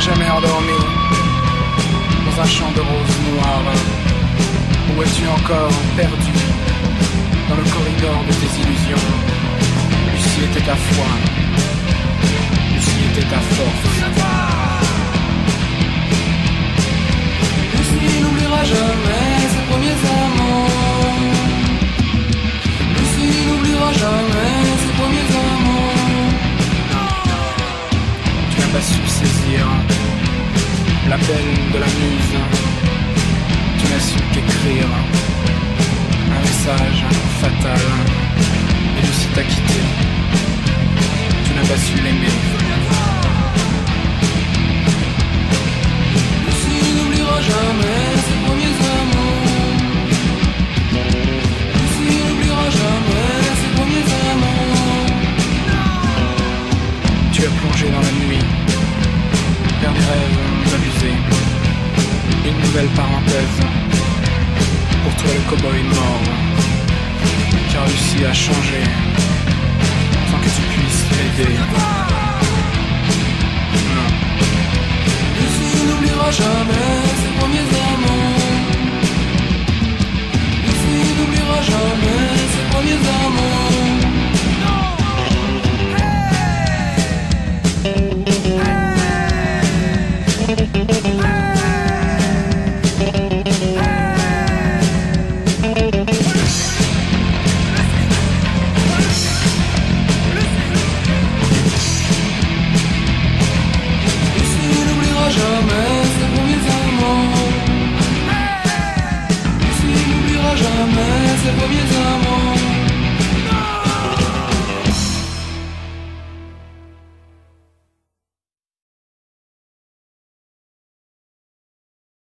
jamais endormi. Dans un champ de roses noires. Où es-tu encore perdu? Dans le corridor de tes illusions. Lucie était ta foi. Lucie était ta force. L'appel de la muse. Tu n'as su qu'écrire un message fatal. Et Lucie t'a quitté. Tu n'as pas su l'aimer. Lucie n'oubliera jamais ses premiers amours. Lucie n'oubliera jamais ses premiers amants. Tu as plongé dans la nuit nouvelle parenthèse pour toi le cowboy mort. Lucie a changé sans que tu puisses l'aider.